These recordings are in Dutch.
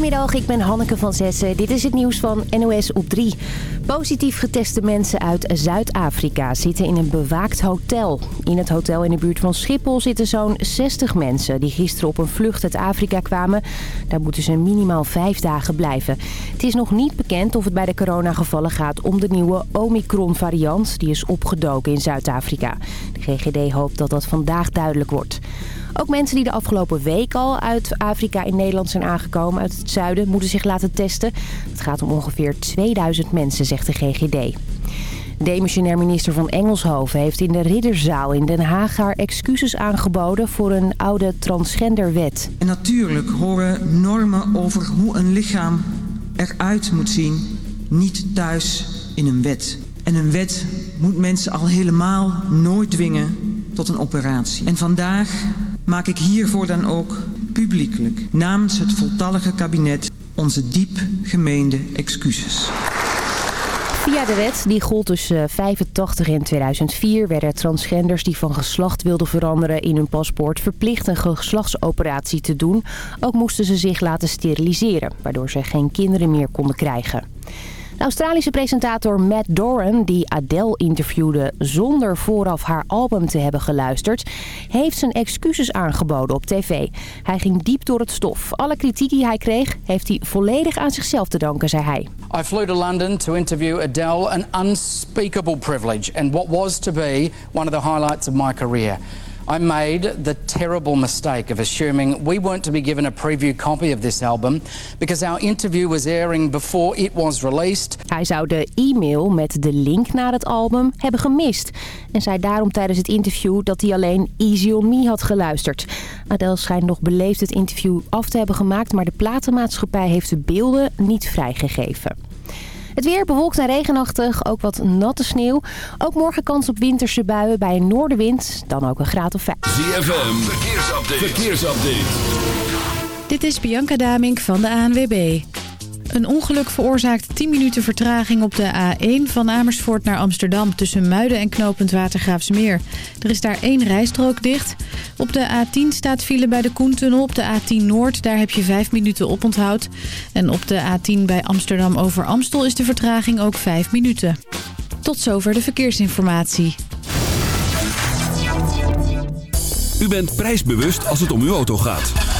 Goedemiddag, ik ben Hanneke van Zessen. Dit is het nieuws van NOS op 3. Positief geteste mensen uit Zuid-Afrika zitten in een bewaakt hotel. In het hotel in de buurt van Schiphol zitten zo'n 60 mensen... die gisteren op een vlucht uit Afrika kwamen. Daar moeten ze minimaal vijf dagen blijven. Het is nog niet bekend of het bij de coronagevallen gaat om de nieuwe Omicron-variant... die is opgedoken in Zuid-Afrika. De GGD hoopt dat dat vandaag duidelijk wordt. Ook mensen die de afgelopen week al uit Afrika in Nederland zijn aangekomen uit het zuiden moeten zich laten testen. Het gaat om ongeveer 2000 mensen, zegt de GGD. Demissionair minister van Engelshoven heeft in de Ridderzaal in Den Haag haar excuses aangeboden voor een oude transgenderwet. En natuurlijk horen normen over hoe een lichaam eruit moet zien niet thuis in een wet. En een wet moet mensen al helemaal nooit dwingen tot een operatie. En vandaag maak ik hiervoor dan ook publiekelijk namens het voltallige kabinet onze diep gemeende excuses. Via de wet, die gold tussen 85 en 2004, werden transgenders die van geslacht wilden veranderen in hun paspoort verplicht een geslachtsoperatie te doen. Ook moesten ze zich laten steriliseren, waardoor ze geen kinderen meer konden krijgen. De Australische presentator Matt Doran, die Adele interviewde zonder vooraf haar album te hebben geluisterd, heeft zijn excuses aangeboden op tv. Hij ging diep door het stof. Alle kritiek die hij kreeg, heeft hij volledig aan zichzelf te danken, zei hij. I flew to London to interview Adele, an unspeakable privilege and what was to be one of the highlights of my career. I made the terrible mistake of assuming we weren't to be given a preview copy of this album because our interview was airing before it was released. Hij zou de e-mail met de link naar het album hebben gemist en zei daarom tijdens het interview dat hij alleen Easy On Me had geluisterd. Adele schijnt nog beleefd het interview af te hebben gemaakt, maar de platenmaatschappij heeft de beelden niet vrijgegeven. Het weer bewolkt en regenachtig, ook wat natte sneeuw. Ook morgen kans op winterse buien bij een noordenwind, dan ook een graad of 5. ZFM, verkeersupdate. verkeersupdate. Dit is Bianca Damink van de ANWB. Een ongeluk veroorzaakt 10 minuten vertraging op de A1 van Amersfoort naar Amsterdam... tussen Muiden en knooppunt Watergraafsmeer. Er is daar één rijstrook dicht. Op de A10 staat file bij de Koentunnel. Op de A10 Noord, daar heb je 5 minuten oponthoud. En op de A10 bij Amsterdam over Amstel is de vertraging ook 5 minuten. Tot zover de verkeersinformatie. U bent prijsbewust als het om uw auto gaat.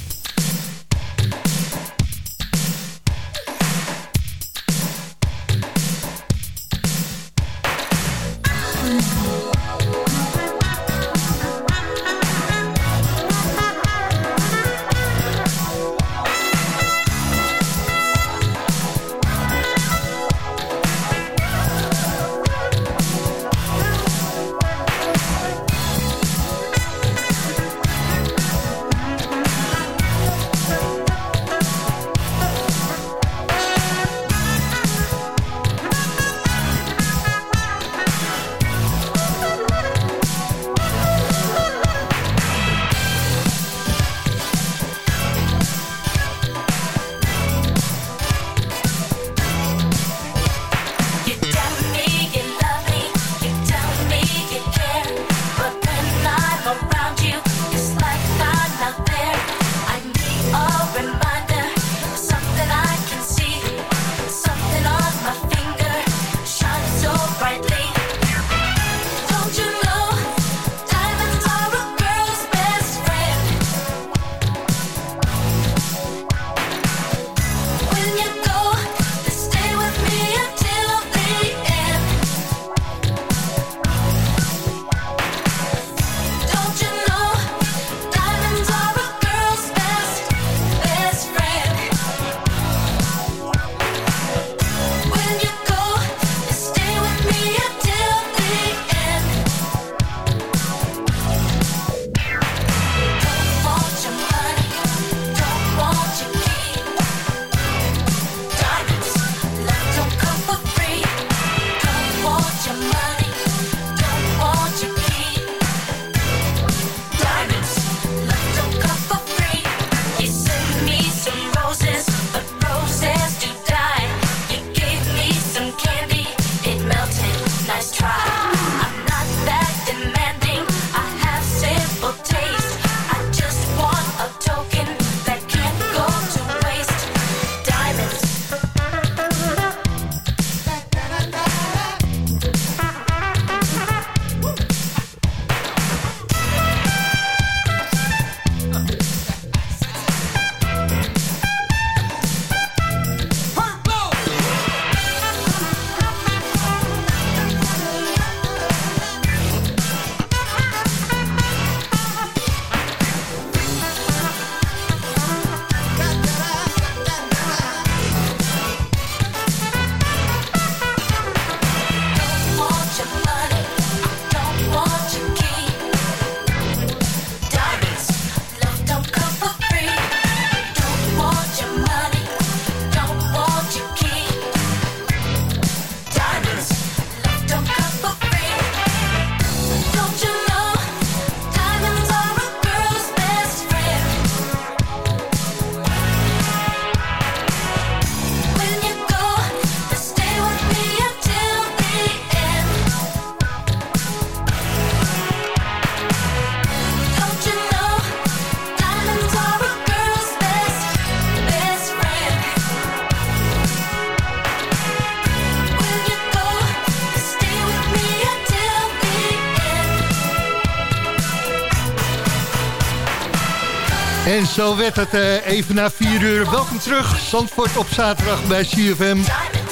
En zo werd het uh, even na 4 uur. Welkom terug, Zandvoort op zaterdag bij CFM.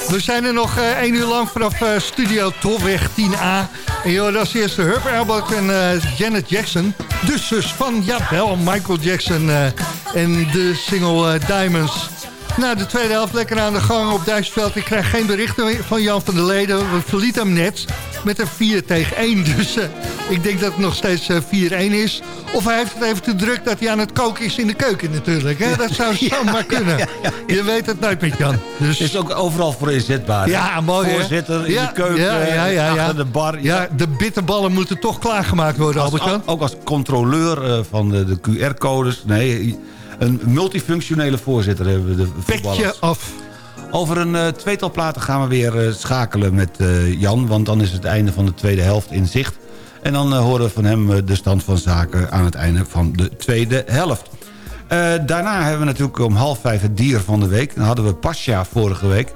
We zijn er nog uh, 1 uur lang vanaf uh, Studio Tolweg 10A. En joh, dat is eerst Herb Abbott en Janet Jackson. De zus van, jawel, Michael Jackson en de single Diamonds. Nou, de tweede helft lekker aan de gang op Duitsveld. Ik krijg geen berichten van Jan van der Leden. We verlieten hem net met een 4 tegen 1. Dus uh, ik denk dat het nog steeds uh, 4-1 is. Of hij heeft het even te druk dat hij aan het koken is in de keuken natuurlijk. Hè? Dat zou ja, zomaar kunnen. Je weet het nooit met Jan. Dus... Het is ook overal voor inzetbaar. Ja, mooi Voorzitter in de keuken, achter de bar. Ja, de bitterballen moeten toch klaargemaakt worden, Albert-Jan. Ook als controleur uh, van de, de QR-codes. Nee, een multifunctionele voorzitter hebben we de voetballers. Petje af. Over een uh, tweetal platen gaan we weer uh, schakelen met uh, Jan... want dan is het einde van de tweede helft in zicht. En dan horen we van hem de stand van zaken aan het einde van de tweede helft. daarna hebben we natuurlijk om half vijf het dier van de week. Dan hadden we Pasja vorige week.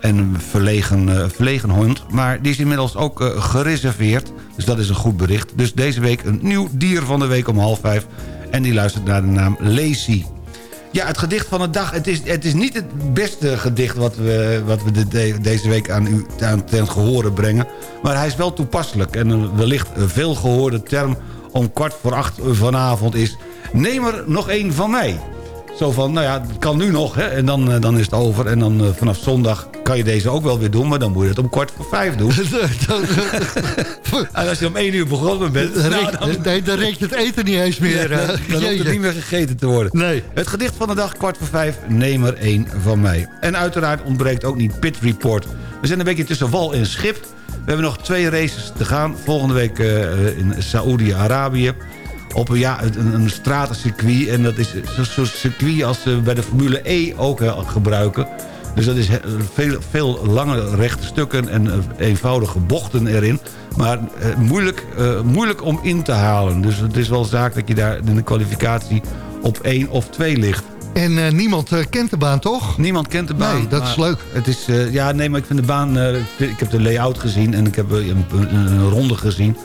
En een verlegen, verlegen hond. Maar die is inmiddels ook gereserveerd. Dus dat is een goed bericht. Dus deze week een nieuw dier van de week om half vijf. En die luistert naar de naam Lacey. Ja, het gedicht van de dag. Het is, het is niet het beste gedicht wat we, wat we de, deze week aan u aan ten gehore brengen. Maar hij is wel toepasselijk. En wellicht een veel gehoorde term om kwart voor acht vanavond is... Neem er nog één van mij. Zo van, nou ja, het kan nu nog, hè, en dan, uh, dan is het over. En dan uh, vanaf zondag kan je deze ook wel weer doen... maar dan moet je het om kwart voor vijf doen. en als je om één uur begonnen bent... Dan, nou, dan, nee, dan reek je het eten niet eens meer. Ja, dan, hoeft het niet meer gegeten te worden. Nee. Het gedicht van de dag, kwart voor vijf, neem er één van mij. En uiteraard ontbreekt ook niet Pit Report. We zijn een beetje tussen wal en schip... We hebben nog twee races te gaan. Volgende week uh, in Saoedi-Arabië op ja, een, een stratencircuit. En dat is zo'n circuit als ze bij de Formule E ook gebruiken. Dus dat is veel, veel lange rechte stukken en eenvoudige bochten erin. Maar eh, moeilijk, uh, moeilijk om in te halen. Dus het is wel zaak dat je daar in de kwalificatie op één of twee ligt. En uh, niemand uh, kent de baan, toch? Niemand kent de baan. Nee, dat is leuk. Het is, ja, nee, maar ik vind de baan... ik heb de layout gezien en ik heb een, een, een ronde gezien.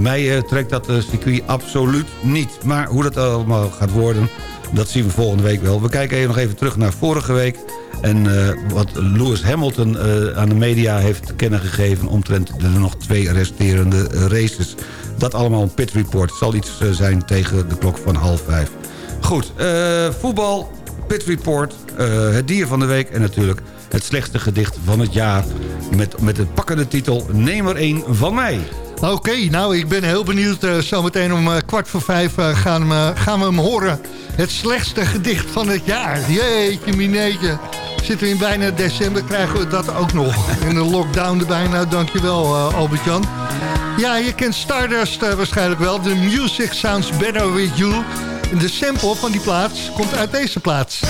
Mij trekt dat circuit absoluut niet. Maar hoe dat allemaal gaat worden, dat zien we volgende week wel. We kijken even nog even terug naar vorige week. En wat Lewis Hamilton aan de media heeft te kennen gegeven... omtrent de nog twee resterende races. Dat allemaal een pit report. Zal iets zijn tegen de klok van half vijf. Goed, voetbal, Pit Report, het dier van de week... en natuurlijk het slechtste gedicht van het jaar... met, met de pakkende titel Neem er van mij. Oké, nou, ik ben heel benieuwd. Uh, zometeen om kwart voor vijf gaan, gaan we hem horen. Het slechtste gedicht van het jaar. Jeetje, mineetje. Zitten we in bijna december, krijgen we dat ook nog. In de lockdown er bijna, dankjewel Albert-Jan. Ja, je kent Stardust waarschijnlijk wel. The music sounds better with you... De sample van die plaats komt uit deze plaats.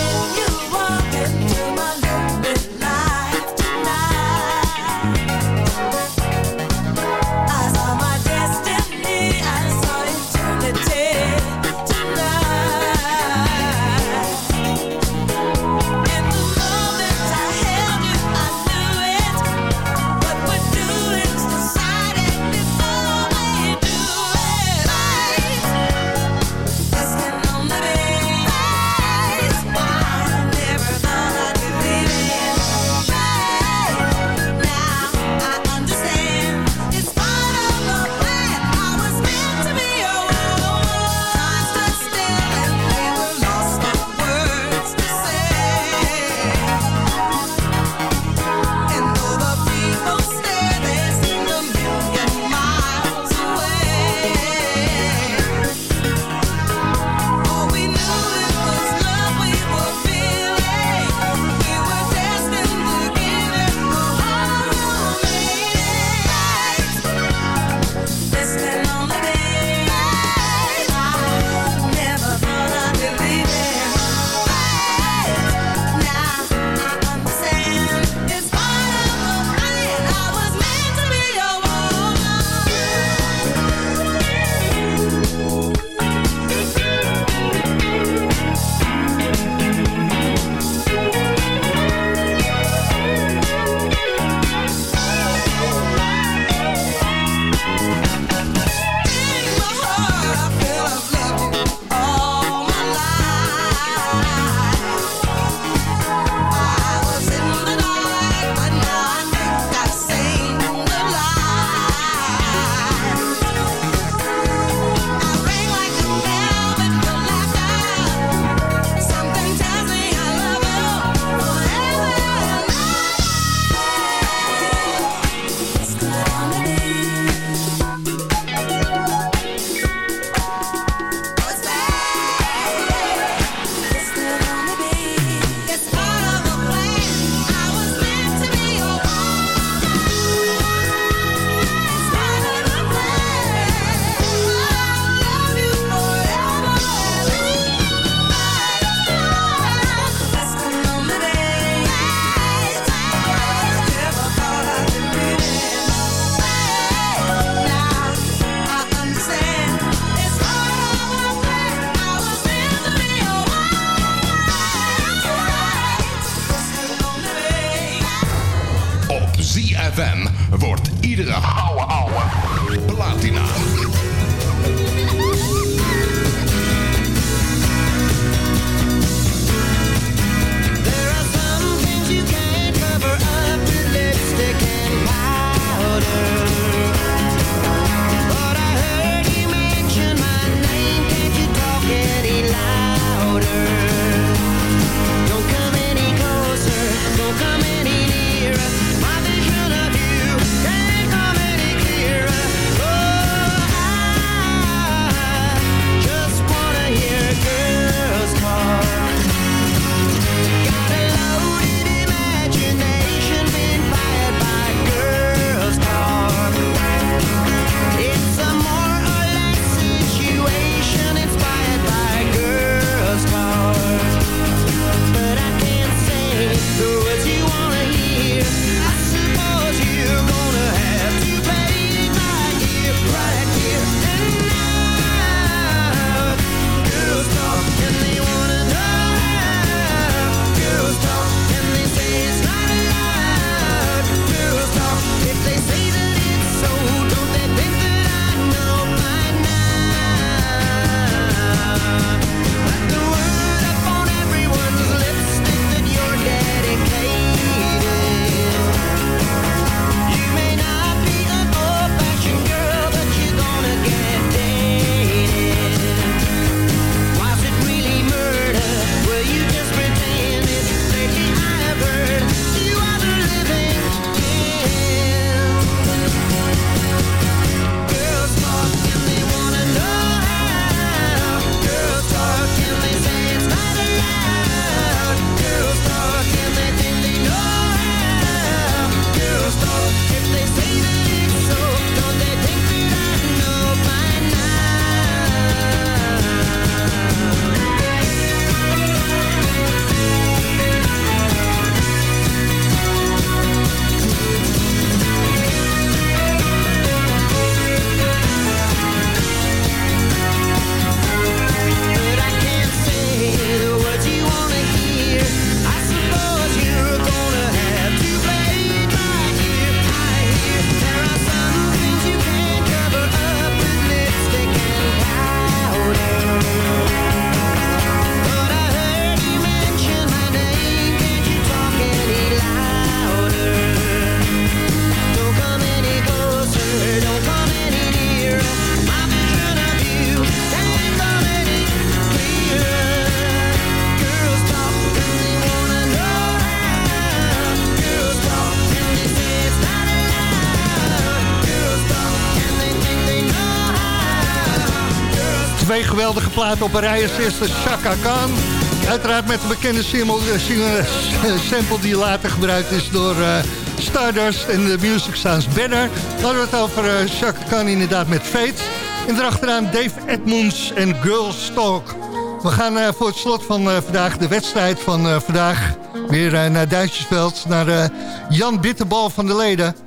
Platen op een rij. Als eerste Chaka Khan. Uiteraard met de bekende eh, eh, sample die later gebruikt is door eh, Stardust en de Music Sounds Better. Dan hadden we het over Chaka Khan inderdaad met Fate. En erachteraan Dave Edmonds en Girls Talk. We gaan voor het slot van vandaag, de wedstrijd van vandaag... weer naar Duitsersveld, naar Jan Bitterbal van de Leden.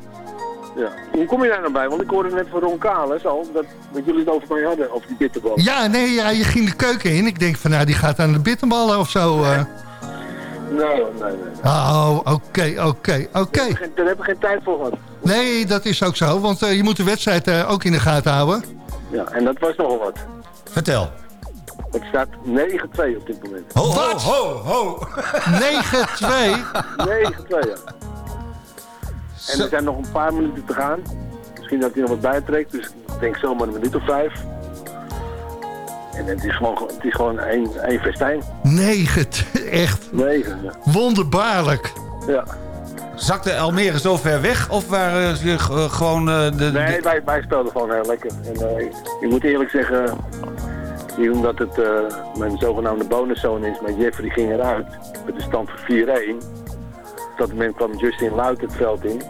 Ja. Hoe kom je daar nou bij? Want ik hoorde net van Ron Kales al dat, dat jullie het over mij hadden, over die bitterbal. Ja, nee, ja, je ging de keuken in. Ik denk van, nou, die gaat aan de bitterballen of zo. eh. Nee, nee, nee. Oh, oké, oké, oké. Daar heb ik geen tijd voor gehad. Nee, dat is ook zo, want eh, je moet de wedstrijd eh, ook in de gaten houden. Ja, en dat was nogal wat. Vertel. Het staat 9-2 op dit moment. Ho, ho, ho, ho. 9-2. 9-2, ja. En er zijn nog een paar minuten te gaan. Misschien dat hij nog wat bijtrekt, dus ik denk zomaar een minuut of vijf. En het is gewoon, het is gewoon één, één festijn. 9, echt 9, ja. wonderbaarlijk. ja. Zakte Almere zo ver weg? Of waren ze eh, gewoon eh, de... de- Nee, wij, wij speelden gewoon heel lekker. En eh, ik, ik moet eerlijk zeggen, omdat het eh, mijn zogenaamde bonuszoon is, maar Jeffrey ging eruit met de stand van 4-1. Dat moment kwam Justin Luit het veld in.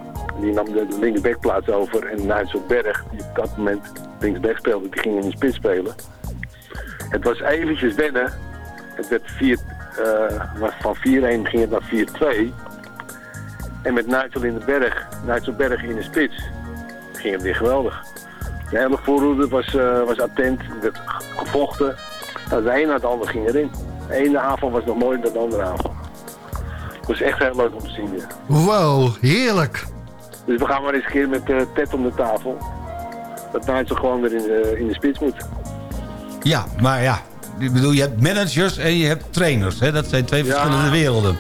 Die nam de, linkerbackplaats over en Nigel Berg, die op dat moment linksback speelde, die ging in de spits spelen. Het was eventjes wennen. Het werd 4, eh, van 4-1 ging het naar 4-2. En met Nigel in de berg, Nigel Berg in de spits, ging het weer geweldig. De hele voorhoede was, eh, was attent, er werd ge- gevochten. Nou, de een na de ander ging erin. De ene aanval was nog mooier dan de andere aanval. Het was echt heel leuk om te zien weer. Wow, heerlijk. Dus we gaan maar eens een keer met eh, Ted om de tafel. Dat Nigel gewoon weer in de, in de spits moet. Ja, maar ja. Ik bedoel, je hebt managers en je hebt trainers. Hè? Dat zijn twee verschillende werelden.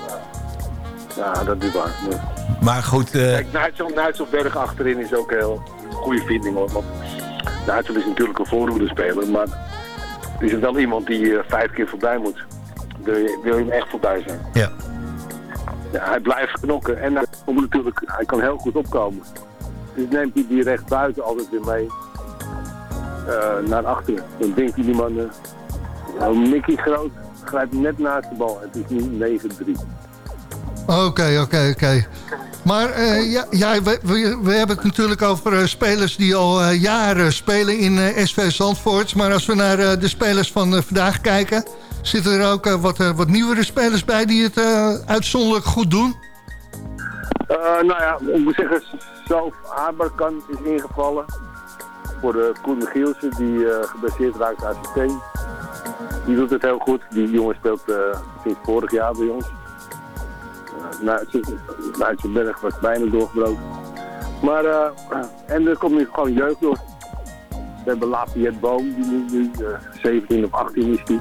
Ja, dat is waar. Maar- Maar goed, eh, Kijk, Nigel, Nigel Berg achterin is ook een heel goede vinding hoor. Want Nigel is natuurlijk een voorhoederspeler, maar is er wel iemand die eh, vijf keer voorbij moet. Wil je, wil je hem echt voorbij zijn. ja. Hij blijft knokken en hij, natuurlijk, hij kan heel goed opkomen. Dus neemt hij die recht buiten altijd weer mee eh, naar achteren. Dan denkt hij die man, nou, Mickey Groot grijpt net naast de bal. Het is nu 9-3. Oké, oké, oké. Maar eh, ja, we, we, hebben het natuurlijk over spelers die al jaren spelen in SV Zandvoort. Maar als we naar de spelers van vandaag kijken... zitten er ook eh, wat, eh, wat nieuwere spelers bij die het eh, uitzonderlijk goed doen? Nou ja, ik moet zeggen, Zelf Aberkan is ingevallen. Voor de Koen Gielsen, die geblesseerd raakt aan zijn teen. Die doet het heel goed. Die jongen speelt sinds vorig jaar bij ons. Uh, Nijtse Berg was bijna doorgebroken. Maar, en er komt nu gewoon jeugd door. We hebben Lafayette Boom, die nu, nu eh, 17 of 18 is die.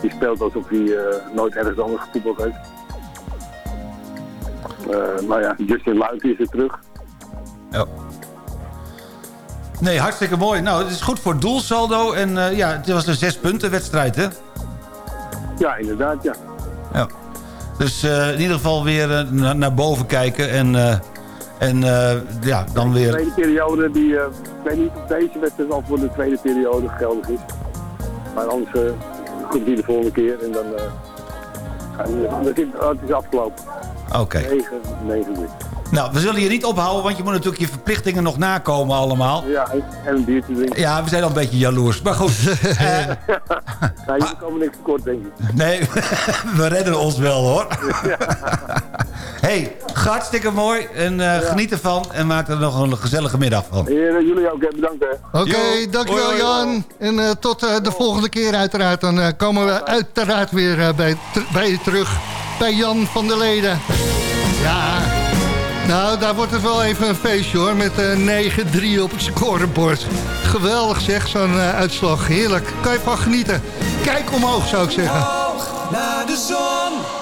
Die speelt alsof hij eh, nooit ergens anders gevoetbald heeft. Eh, nou ja, Justin Luik is er terug. Ja. Nee, hartstikke mooi. Nou, het is goed voor het doelsaldo. En eh, ja, het was een zes punten wedstrijd, hè? Ja, inderdaad, ja. Ja. Dus in ieder geval weer na- naar boven kijken. En, en ja, dan De weer... tweede periode, die, ik weet niet of deze wedstrijd al voor de tweede periode geldig is. Maar anders komt die de volgende keer en dan... eh gaan we- oh, het is afgelopen. Oké. 9, 9 uur. Nou, we zullen je niet ophouden, want je moet natuurlijk je verplichtingen nog nakomen allemaal. Ja, en- en een biertje drinken. Ja, we zijn al een beetje jaloers. Maar goed, eh, nou, jullie komen niks tekort, denk ik. nee, we redden ons wel hoor. Hey, hartstikke mooi. En eh, geniet ervan en maak er nog een gezellige middag van. Heren, jullie ook, bedankt hè. Oké, dankjewel hoi, hoi. Jan. En eh, tot eh, de volgende keer uiteraard. Dan eh, komen we uiteraard weer eh, bij, bij je terug. Bij Jan van der Leden. Ja, nou daar wordt het wel even een feestje hoor. Met eh 9-3 op het scorebord. Geweldig zeg, zo'n eh, uitslag. Heerlijk. Kan je van genieten. Kijk omhoog zou ik zeggen. Hoog naar de zon.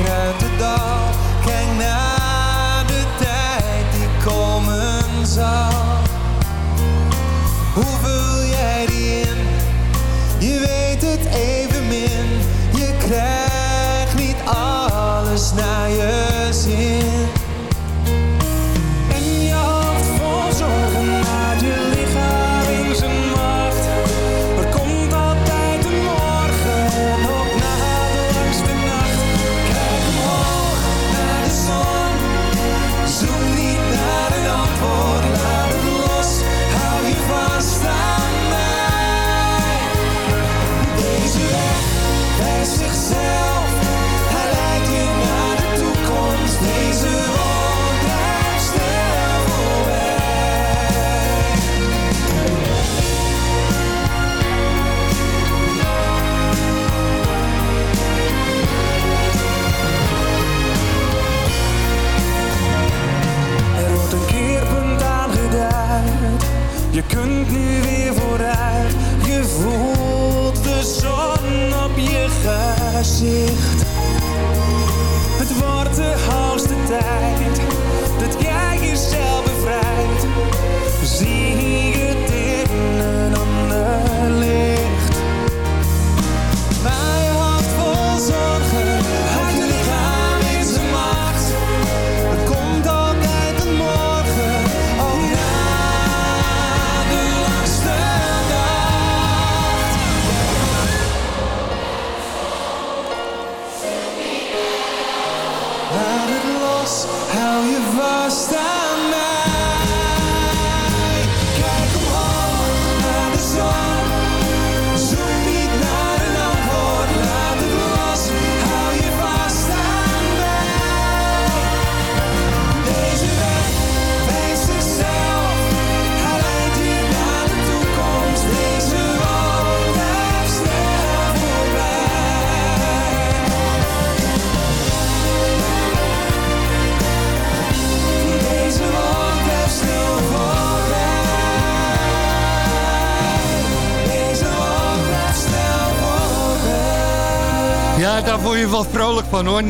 daar word je wel vrolijk van hoor. 9-3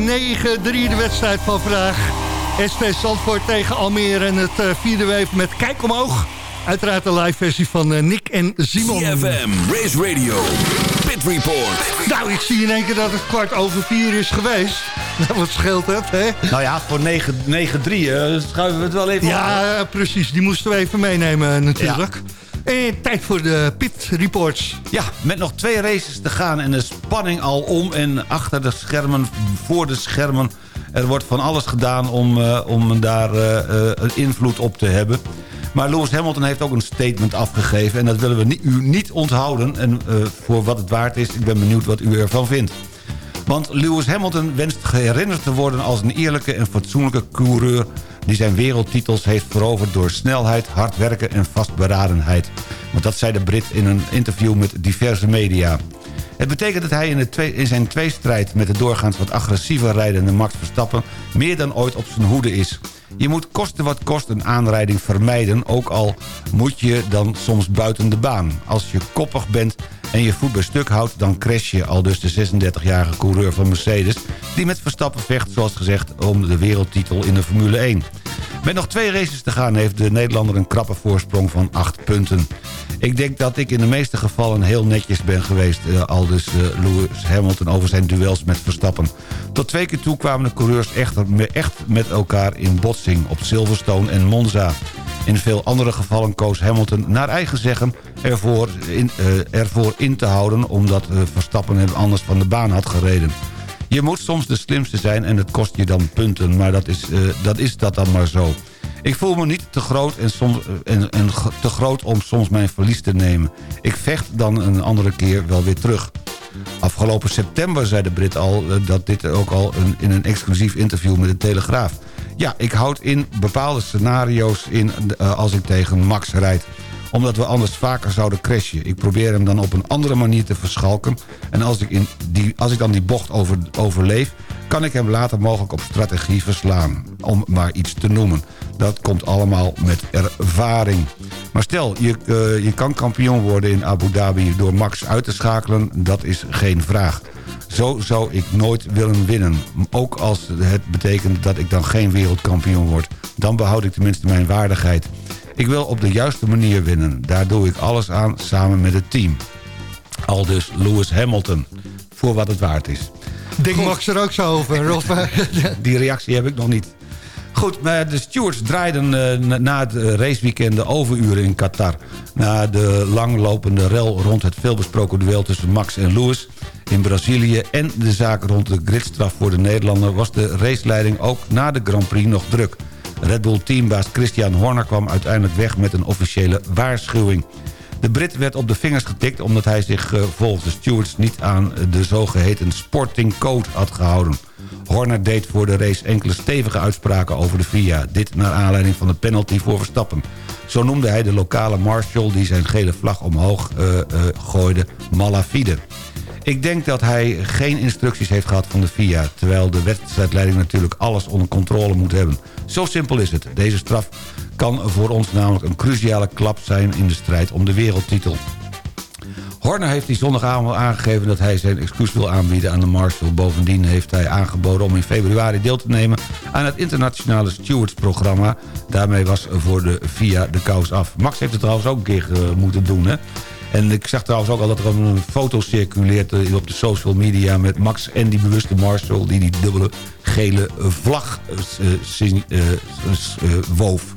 de wedstrijd van vandaag. SV Zandvoort tegen Almere en het uh, vierde weef met Kijk Omhoog. Uiteraard de live versie van uh, Nick en Simon. CFM, Race Radio, Pit Report. Nou, ik zie in één keer dat het kwart over vier is geweest. Nou, wat scheelt het, hè? Nou ja, voor 9-3 uh, schuiven we het wel even Ja, op. precies. Die moesten we even meenemen natuurlijk. Ja. En tijd voor de Pit Reports. Ja, met nog twee races te gaan en de spanning al om en achter de schermen, voor de schermen. Er wordt van alles gedaan om, uh, om daar uh, uh, invloed op te hebben. Maar Lewis Hamilton heeft ook een statement afgegeven... en dat willen we u niet onthouden. En voor wat het waard is, ik ben benieuwd wat u ervan vindt. Want Lewis Hamilton wenst herinnerd te worden als een eerlijke en fatsoenlijke coureur... die zijn wereldtitels heeft veroverd door snelheid, hard werken en vastberadenheid. Want dat zei de Brit in een interview met diverse media. Het betekent dat hij in, twee, in zijn tweestrijd met de doorgaans wat agressiever rijdende Max Verstappen... meer dan ooit op zijn hoede is. Je moet kosten wat kost een aanrijding vermijden... ook al moet je dan soms buiten de baan. Als je koppig bent en je voet bij stuk houdt... dan crash je al dus de 36-jarige coureur van Mercedes... die met Verstappen vecht, zoals gezegd, om de wereldtitel in de Formule 1. Met nog twee races te gaan heeft de Nederlander een krappe voorsprong van 8 punten. Ik denk dat ik in de meeste gevallen heel netjes ben geweest... Uh, al dus uh, Lewis Hamilton over zijn duels met Verstappen. Tot twee keer toe kwamen de coureurs echter echt met elkaar in botsing... op Silverstone en Monza. In veel andere gevallen koos Hamilton naar eigen zeggen ervoor in, uh, ervoor in te houden... omdat Verstappen hem anders van de baan had gereden. Je moet soms de slimste zijn en het kost je dan punten. Maar dat is, uh, dat, is dat dan maar zo. Ik voel me niet te groot, en soms, en, en te groot om soms mijn verlies te nemen. Ik vecht dan een andere keer wel weer terug. Afgelopen september zei de Brit al dat dit ook al in een exclusief interview met de Telegraaf. Ja, ik houd in bepaalde scenario's in uh, als ik tegen Max rijd omdat we anders vaker zouden crashen. Ik probeer hem dan op een andere manier te verschalken... en als ik, in die, als ik dan die bocht over, overleef... kan ik hem later mogelijk op strategie verslaan. Om maar iets te noemen. Dat komt allemaal met ervaring. Maar stel, je, uh, je kan kampioen worden in Abu Dhabi... door Max uit te schakelen, dat is geen vraag. Zo zou ik nooit willen winnen. Ook als het betekent dat ik dan geen wereldkampioen word. Dan behoud ik tenminste mijn waardigheid. Ik wil op de juiste manier winnen. Daar doe ik alles aan samen met het team. Al dus Lewis Hamilton. Voor wat het waard is. Denk Max er ook zo over, Rob? Die reactie heb ik nog niet. Goed, maar de stewards draaiden uh, na het raceweekend de overuren in Qatar. Na de langlopende rel rond het veelbesproken duel tussen Max en Lewis in Brazilië... en de zaak rond de gridstraf voor de Nederlander... was de raceleiding ook na de Grand Prix nog druk. Red Bull teambaas Christian Horner kwam uiteindelijk weg met een officiële waarschuwing. De Brit werd op de vingers getikt omdat hij zich uh, volgens de stewards niet aan de zogeheten sporting code had gehouden. Horner deed voor de race enkele stevige uitspraken over de FIA. Dit naar aanleiding van de penalty voor Verstappen. Zo noemde hij de lokale marshal die zijn gele vlag omhoog uh, uh, gooide malafide. Ik denk dat hij geen instructies heeft gehad van de FIA... terwijl de wedstrijdleiding natuurlijk alles onder controle moet hebben. Zo simpel is het. Deze straf kan voor ons namelijk een cruciale klap zijn... in de strijd om de wereldtitel. Horner heeft die zondagavond aangegeven dat hij zijn excuus wil aanbieden aan de Marshal. Bovendien heeft hij aangeboden om in februari deel te nemen aan het internationale stewards-programma. Daarmee was voor de FIA de kous af. Max heeft het trouwens ook een keer uh, moeten doen, hè? En ik zag trouwens ook al dat er een foto circuleert op de social media... met Max en die bewuste Marshall die die dubbele gele vlag uh, uh, woof.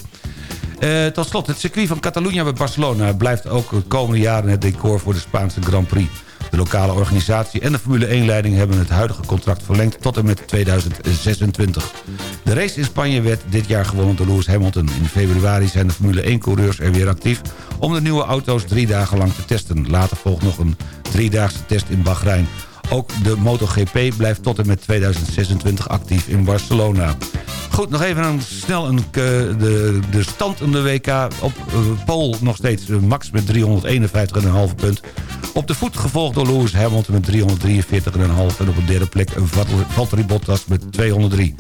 Tot slot, het circuit van Catalunya bij Barcelona... blijft ook de komende jaren het decor voor de Spaanse Grand Prix. De lokale organisatie en de Formule 1-leiding hebben het huidige contract verlengd tot en met 2026. De race in Spanje werd dit jaar gewonnen door Lewis Hamilton. In februari zijn de Formule 1-coureurs er weer actief om de nieuwe auto's drie dagen lang te testen. Later volgt nog een driedaagse test in Bahrein. Ook de MotoGP blijft tot en met 2026 actief in Barcelona. Goed, nog even een, snel een, de, de stand in de WK. Op uh, Pool nog steeds uh, Max met 351,5 punt. Op de voet gevolgd door Lewis Hamilton met 343,5. En op de derde plek Valtteri Bottas met 203.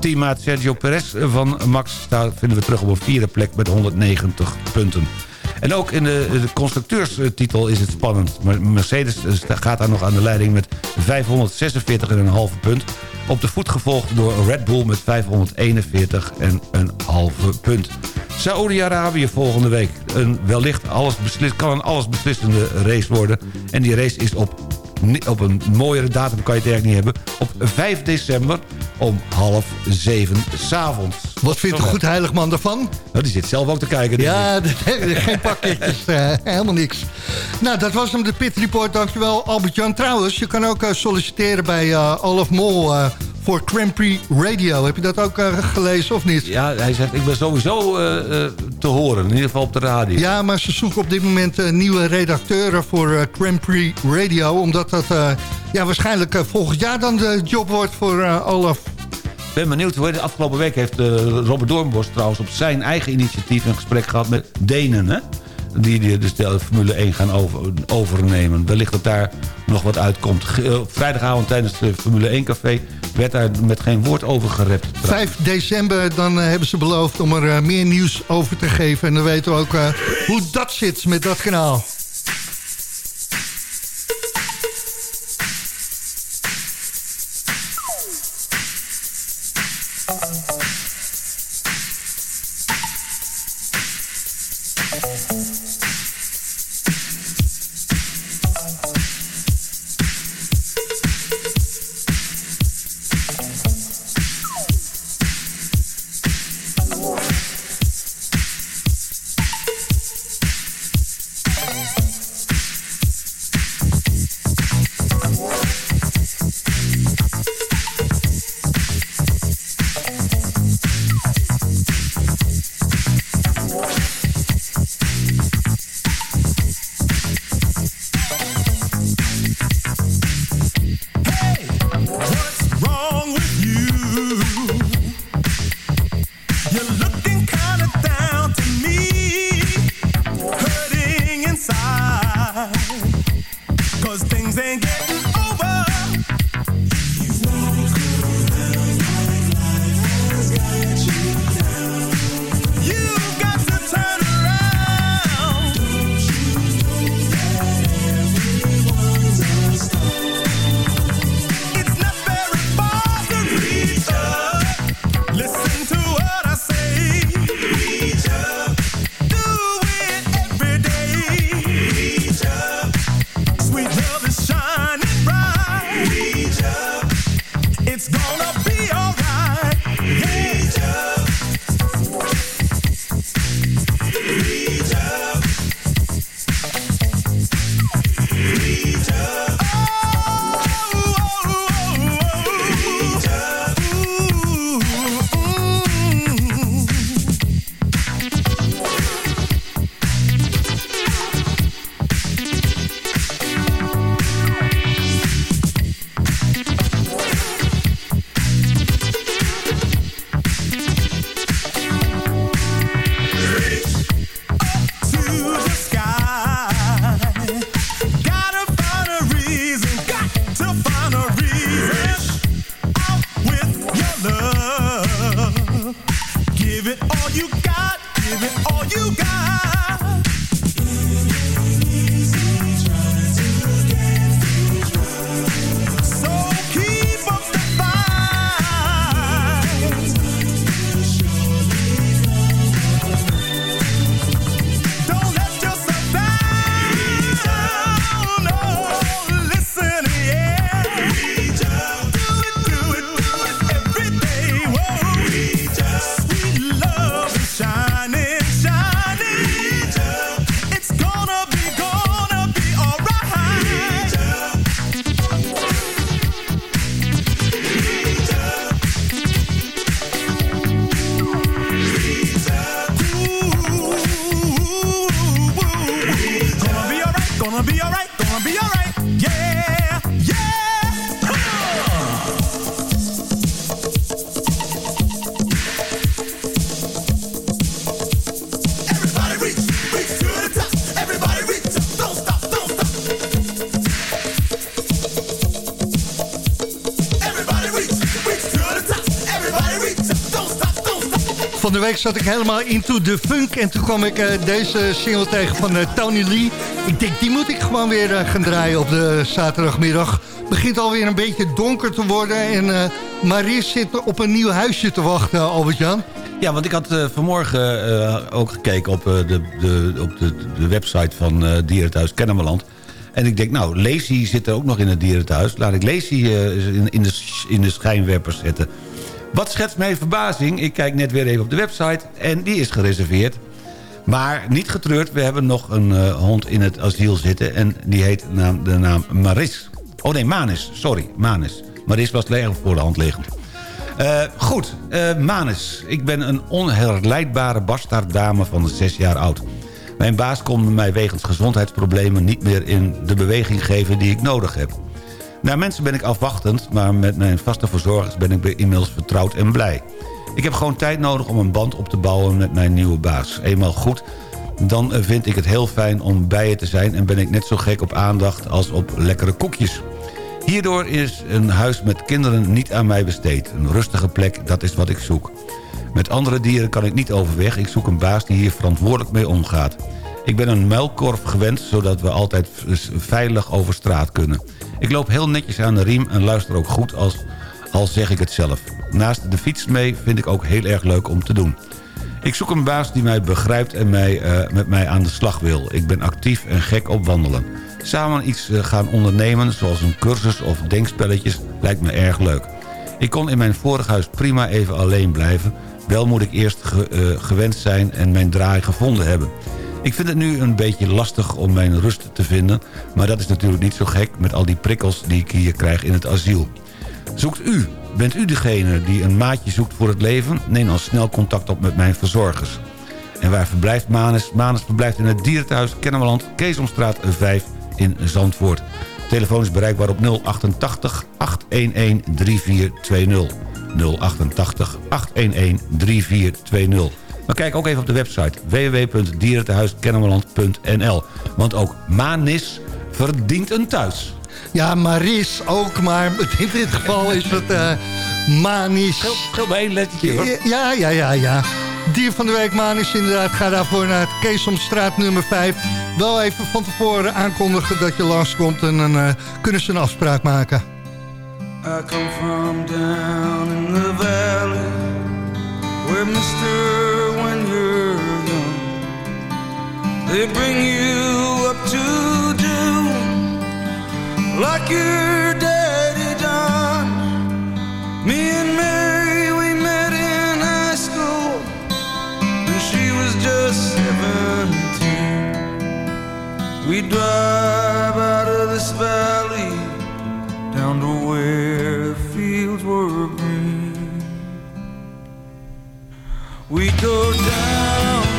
Teammaat Sergio Perez van Max vinden we terug op een vierde plek met 190 punten. En ook in de, constructeurstitel is het spannend. Mercedes eh, gaat daar nog aan de leiding met 546,5 punt. Op de voet gevolgd door Red Bull met 541,5 punt. Saoedi-Arabië volgende week. Een wellicht alles kan een allesbeslissende race worden. En die race is op, op een mooiere datum, kan je het eigenlijk niet hebben... op 5 december om half zeven s'avonds. Wat vindt de goed heiligman ervan? Nou, die zit zelf ook te kijken. Ja, geen pakketjes, eh, helemaal niks. Nou, dat was hem, de Pit Report. Dankjewel, Albert-Jan. Trouwens, je kan ook eh, solliciteren bij eh Olaf Mol voor Grand Prix Radio. Heb je dat ook gelezen of niet? Ja, hij zegt, ik ben sowieso te horen. In ieder geval op de radio. Ja, maar ze zoeken op dit moment nieuwe redacteuren voor Grand Prix Radio. Omdat dat ja, waarschijnlijk volgend jaar dan de job wordt voor Olaf. Ben benieuwd. hoe De afgelopen week heeft eh, Robert Doornbos trouwens op zijn eigen initiatief... een gesprek gehad met Denen, hè? Die, dus de Formule 1 gaan over, overnemen. Wellicht dat daar nog wat uitkomt. Eh, vrijdagavond tijdens de Formule 1 café... werd daar met geen woord over gerept. 5 december, dan eh, hebben ze beloofd om er meer nieuws over te geven. En dan weten we ook hoe dat zit met dat kanaal. Week zat ik helemaal into the funk. En toen kwam ik eh, deze single tegen van eh, Tony Lee. Ik denk, die moet ik gewoon weer eh, gaan draaien op de zaterdagmiddag. begint alweer een beetje donker te worden. En Maries zit op een nieuw huisje te wachten, Albert-Jan. Ja, want ik had vanmorgen ook gekeken op, de, de, op de, de website van Dierenthuis Kennemerland. En ik denk, nou, Lacey zit er ook nog in het dierenthuis. Laat ik Lacey in, in, de, in de schijnwerpers zetten. Wat schetst mijn verbazing? Ik kijk net weer even op de website en die is gereserveerd. Maar niet getreurd, we hebben nog een eh, hond in het asiel zitten... en die heet naam, de naam Maris. Oh nee, Manis, sorry, Manis. Maris was voor de hand liggend. Eh, goed, eh, Manis. Ik ben een onherleidbare bastaarddame van zes jaar oud. Mijn baas kon mij wegens gezondheidsproblemen niet meer in de beweging geven die ik nodig heb. Naar mensen ben ik afwachtend, maar met mijn vaste verzorgers ben ik inmiddels vertrouwd en blij. Ik heb gewoon tijd nodig om een band op te bouwen met mijn nieuwe baas. Eenmaal goed, dan vind ik het heel fijn om bij je te zijn... en ben ik net zo gek op aandacht als op lekkere koekjes. Hierdoor is een huis met kinderen niet aan mij besteed. Een rustige plek, dat is wat ik zoek. Met andere dieren kan ik niet overweg. Ik zoek een baas die hier verantwoordelijk mee omgaat. Ik ben een muilkorf gewend, zodat we altijd veilig over straat kunnen. Ik loop heel netjes aan de riem en luister ook goed als, als zeg ik het zelf. Naast de fiets mee vind ik ook heel erg leuk om te doen. Ik zoek een baas die mij begrijpt en mij, eh, met mij aan de slag wil. Ik ben actief en gek op wandelen. Samen iets eh, gaan ondernemen, zoals een cursus of denkspelletjes, lijkt me erg leuk. Ik kon in mijn vorig huis prima even alleen blijven. Wel moet ik eerst ge- eh, gewend zijn en mijn draai gevonden hebben. Ik vind het nu een beetje lastig om mijn rust te vinden... maar dat is natuurlijk niet zo gek met al die prikkels die ik hier krijg in het asiel. Zoekt u, bent u degene die een maatje zoekt voor het leven? Neem dan snel contact op met mijn verzorgers. En waar verblijft Manus? Manus verblijft in het dierenthuis Kennemerland, Keesomstraat 5 in Zandvoort. Telefoon is bereikbaar op 088 811 3420. 088 811 3420. Maar kijk ook even op de website www.dierentehuiskennemerland.nl. Want ook Manis verdient een thuis. Ja, Maris ook, maar in dit geval is het eh Manis. Schil bij één lettertje hoor. Ja, ja, ja, ja. Dier van de week Manis inderdaad. Ga daarvoor naar het Keesomstraat nummer 5. Wel even van tevoren aankondigen dat je langskomt en dan eh, kunnen ze een afspraak maken. I come from down in the valley Where mister when you're young. They bring you up to do Like your daddy done. Me and Mary we met in high school And she was just seventeen. We drive We go down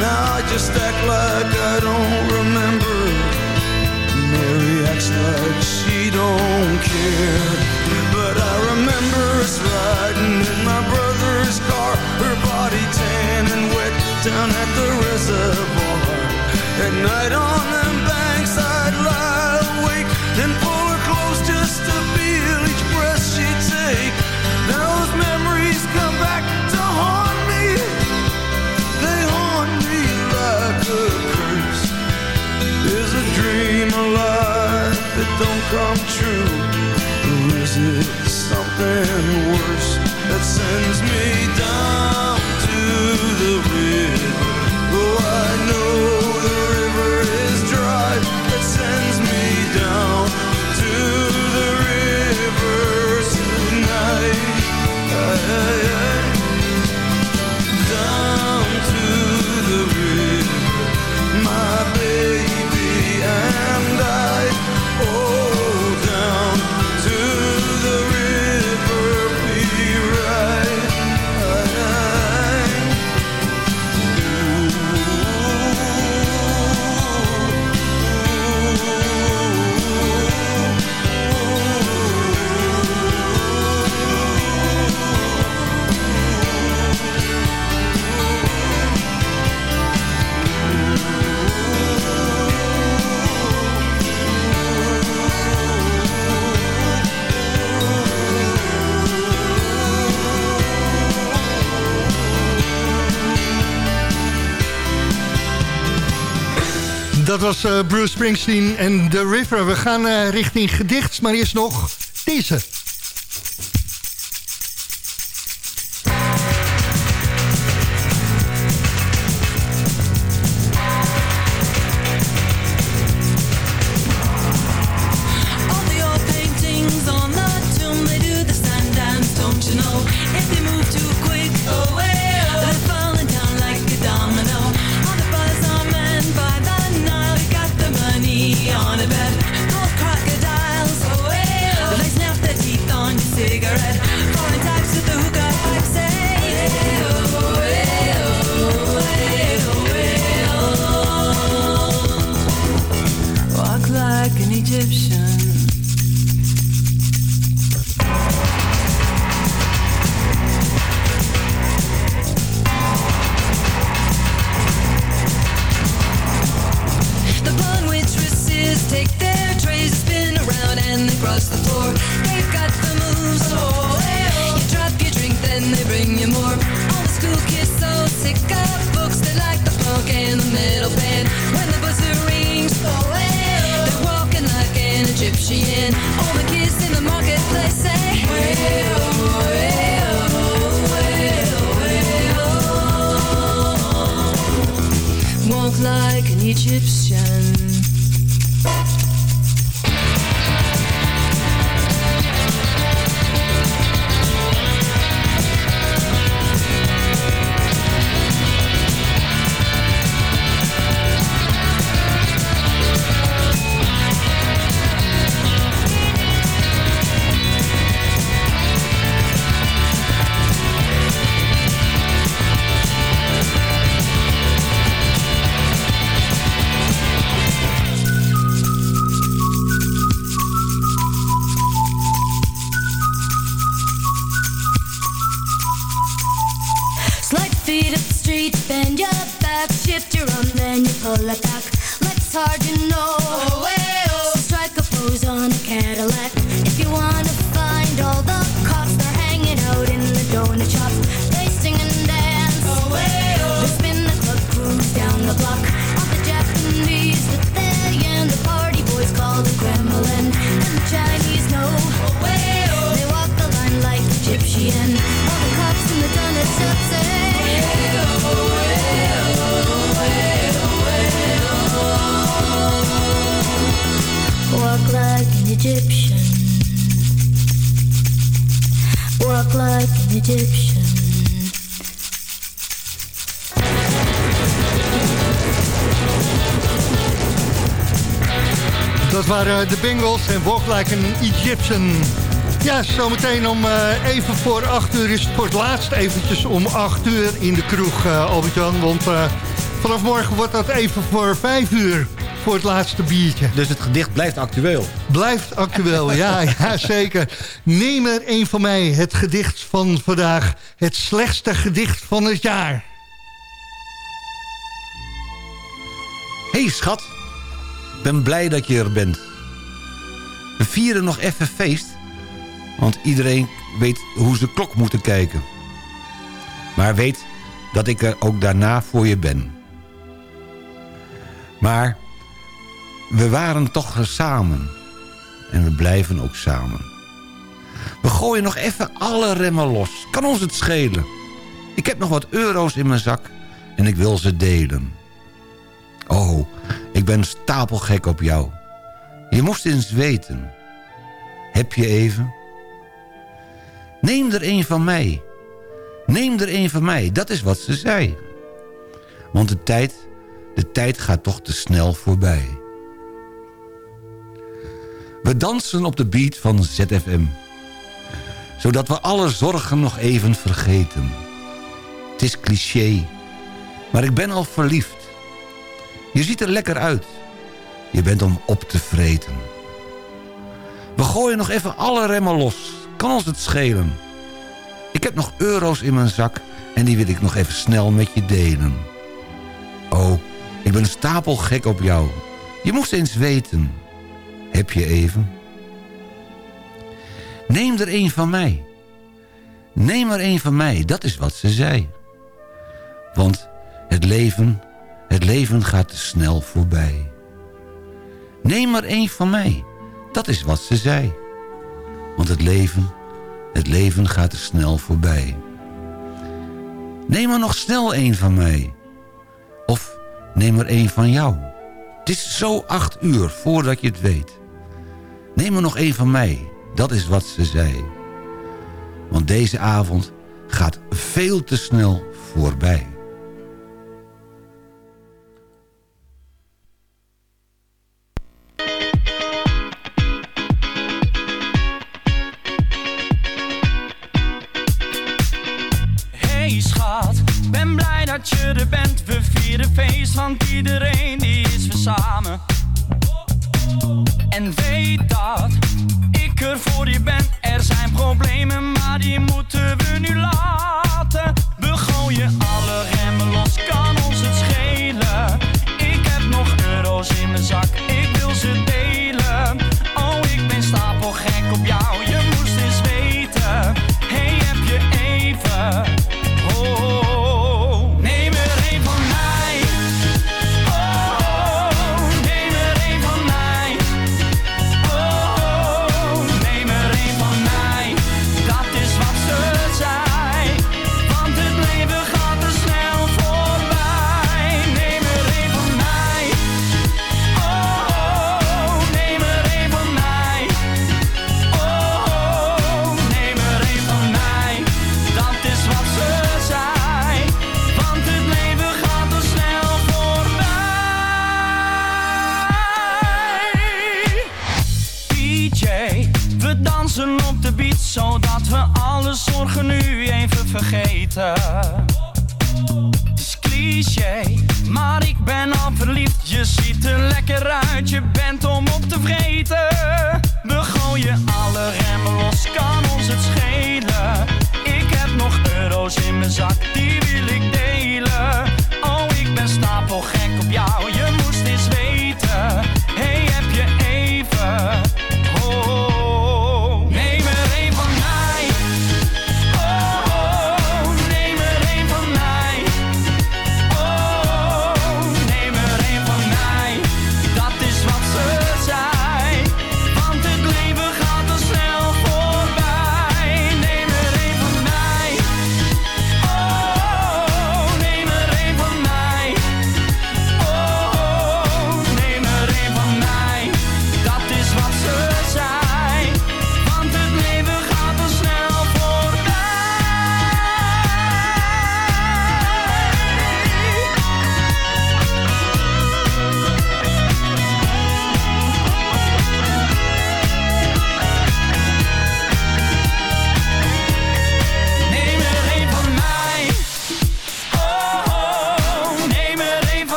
Now I just act like I don't remember. Mary acts like she don't care. But I remember us riding in my brother's car. Her body tan and wet down at the reservoir. At night on the something worse that sends me down. dat was eh, Bruce Springsteen en The River. We gaan eh, richting gedichts, maar eerst nog deze. charging de Bengals en Walk Like an Egyptian. Ja, zometeen om eh, even voor 8 uur is het voor het laatst eventjes om 8 uur in de kroeg, eh, Albert-Jan. Want eh, vanaf morgen wordt dat even voor 5 uur voor het laatste biertje. Dus het gedicht blijft actueel. Blijft actueel, ja, ja zeker. Neem er een van mij, het gedicht van vandaag. Het slechtste gedicht van het jaar. Hé hey, schat, ben blij dat je er bent. We vieren nog even feest, want iedereen weet hoe ze klok moeten kijken. Maar weet dat ik er ook daarna voor je ben. Maar we waren toch samen. En we blijven ook samen. We gooien nog even alle remmen los. Kan ons het schelen. Ik heb nog wat euro's in mijn zak en ik wil ze delen. Oh, ik ben stapelgek op jou. Je moest eens weten. Heb je even? Neem er een van mij. Neem er een van mij, dat is wat ze zei. Want de tijd, de tijd gaat toch te snel voorbij. We dansen op de beat van ZFM. Zodat we alle zorgen nog even vergeten. Het is cliché, maar ik ben al verliefd. Je ziet er lekker uit. Je bent om op te vreten. We gooien nog even alle remmen los. Kan ons het schelen? Ik heb nog euro's in mijn zak en die wil ik nog even snel met je delen. Oh, ik ben stapelgek op jou. Je moest eens weten. Heb je even? Neem er een van mij. Neem er een van mij, dat is wat ze zei. Want het leven, het leven gaat te snel voorbij. Neem er een van mij, dat is wat ze zei. Want het leven, het leven gaat te snel voorbij. Neem er nog snel een van mij. Of neem er een van jou. Het is zo acht uur voordat je het weet. Neem er nog een van mij, dat is wat ze zei. Want deze avond gaat veel te snel voorbij. Ben blij dat je er bent. We vieren feest, want iedereen die is weer samen. En weet dat ik er voor je ben. Er zijn problemen, maar die moeten we nu laten. We gooien alle remmen los, kan ons het schelen. Ik heb nog euro's in mijn zak, ik wil ze delen. Oh, ik ben stapelgek op jou,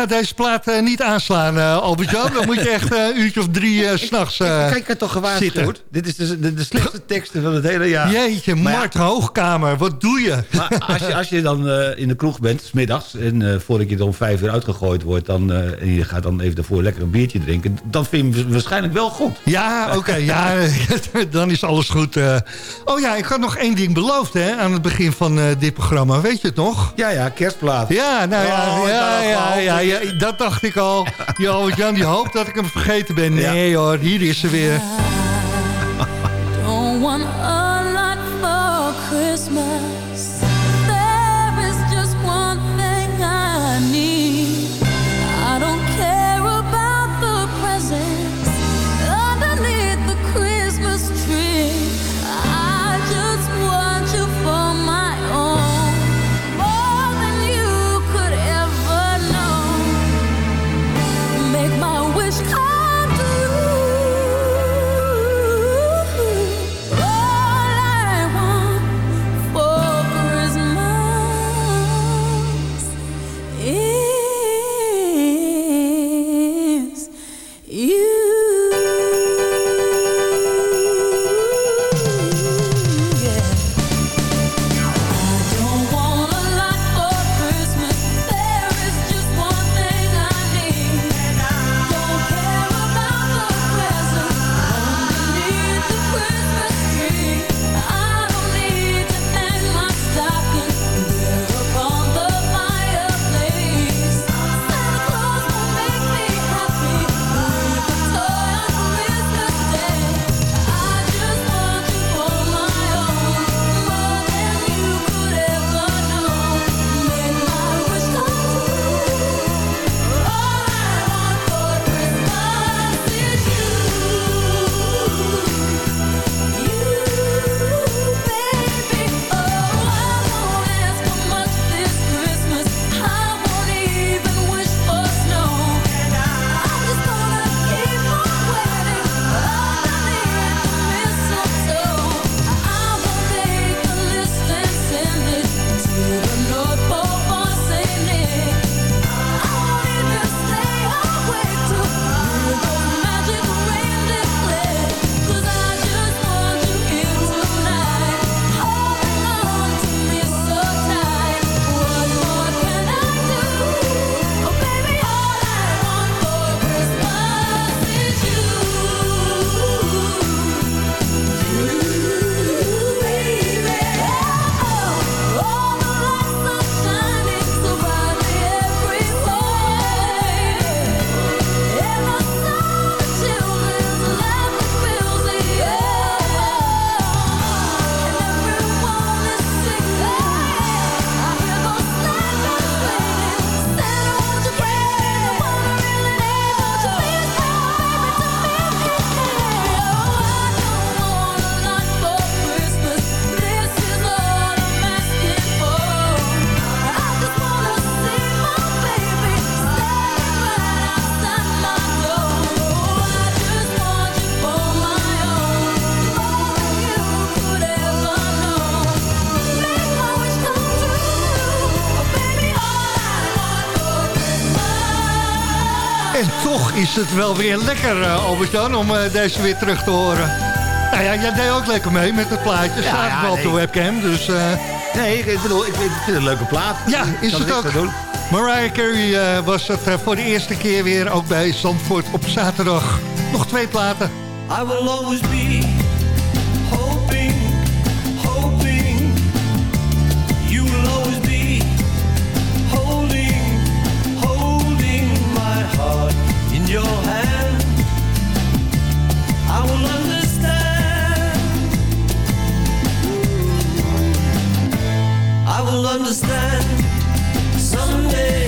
gaat deze plaat eh, niet aanslaan, eh Albert-Jan. Dan moet je echt eh, een uurtje of drie s'nachts Kijk, ik heb toch zitten. gewaarschuwd. Dit is de, de, de slechtste teksten van het hele jaar. Jeetje, Maar ja, Mart Hoogkamer, wat doe je? Maar als je, als je dan in de kroeg bent, smiddags... en voordat je er om vijf uur uitgegooid wordt... Dan, en je gaat dan even daarvoor lekker een biertje drinken... dan vind je hem waarschijnlijk wel goed. Ja, oké, ja, dan is alles goed. Oh ja, ik had nog één ding beloofd hè, aan het begin van dit programma. Weet je het nog? Ja, ja, kerstplaat. Ja, nou ja, Oh, ja, ja, ja, ja, dat dacht ik al. Ja, Jan die hoopt dat ik hem vergeten ben. Nee hoor, hier is ze weer. Don't is het wel weer lekker, eh, Albert-Jan, om eh, deze weer terug te horen. Nou ja, jij deed ook lekker mee met het plaatje. Staat ja, wel op de webcam, dus... eh, Nee, ik, bedoel, ik, vind het een leuke plaat. ja, is kan het ook. doen. Mariah Carey eh, was het voor de eerste keer weer ook bij Zandvoort op zaterdag. Nog twee platen. I will always be understand. Someday,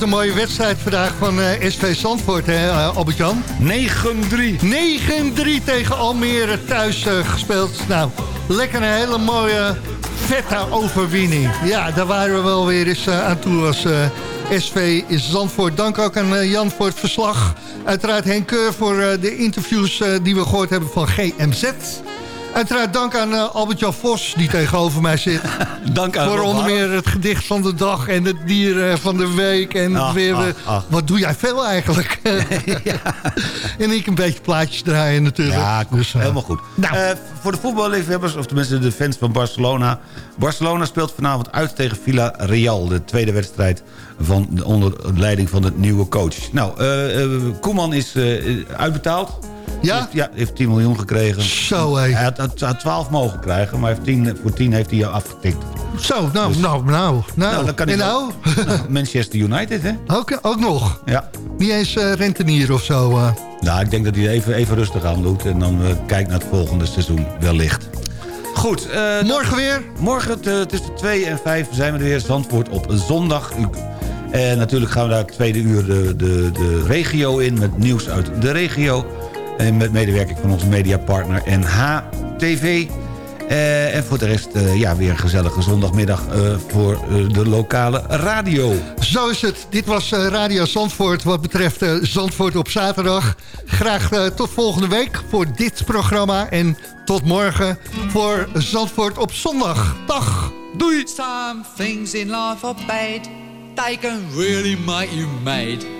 Wat een mooie wedstrijd vandaag van eh, SV Zandvoort, hè, eh, Albert-Jan? 9-3. 9-3 tegen Almere thuis eh, gespeeld. Nou, lekker een hele mooie, vette overwinning. Ja, daar waren we wel weer eens aan toe als SV Zandvoort. Dank ook aan Jan voor het verslag. Uiteraard Henk Keur voor de interviews die we gehoord hebben van GMZ. Uiteraard dank aan eh, Albert-Jan Vos, die tegenover mij zit. Dank aan Voor Rob onder meer het gedicht van de dag en het dier eh, van de week. En Ach, weer, ach, eh, ach. wat doe jij veel eigenlijk? En ik een beetje plaatjes draaien natuurlijk. Ja, goed, Dus, eh, helemaal goed. Nou. Voor de voetballiefhebbers, of tenminste de fans van Barcelona. Barcelona speelt vanavond uit tegen Villarreal. De tweede wedstrijd van de, onder leiding van de nieuwe coach. Nou, Koeman is uitbetaald. Ja? Heeft, ja, heeft 10 miljoen gekregen. Zo, hé. Hij had, had, had 12 mogen krijgen, maar heeft 10, voor 10 heeft hij afgetikt. Zo, nou, nou, nou. nou. dan kan en hij nou? Nou, Manchester United, hè? Ook, ook nog. Ja. Niet eens eh, rentenier of zo. eh. Nou, ik denk dat hij even, even rustig aan doet. En dan eh, kijkt naar het volgende seizoen, wellicht. Goed. Morgen weer? Morgen tussen 2 en 5 zijn we er weer. Zandvoort op zondag. En natuurlijk gaan we daar het tweede uur de, de, de regio in... met nieuws uit de regio. En met medewerking van onze mediapartner NHTV. Eh, en voor de rest eh, ja, weer een gezellige zondagmiddag eh, voor de lokale radio. Zo is het. Dit was eh, Radio Zandvoort wat betreft eh, Zandvoort op zaterdag. Graag eh, tot volgende week voor dit programma. En tot morgen voor Zandvoort op zondag. Dag. Doei. Some things in life are bad. They can really make you mad.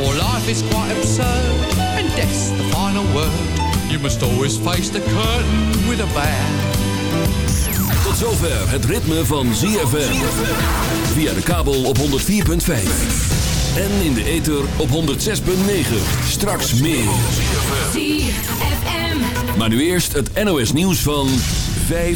For life is quite absurd, and death's the final word. You must always face the curtain with a bow. Tot zover het ritme van ZFM. Via de kabel op 104.5. En in de ether op 106.9. Straks meer. Maar nu eerst het NOS nieuws van 5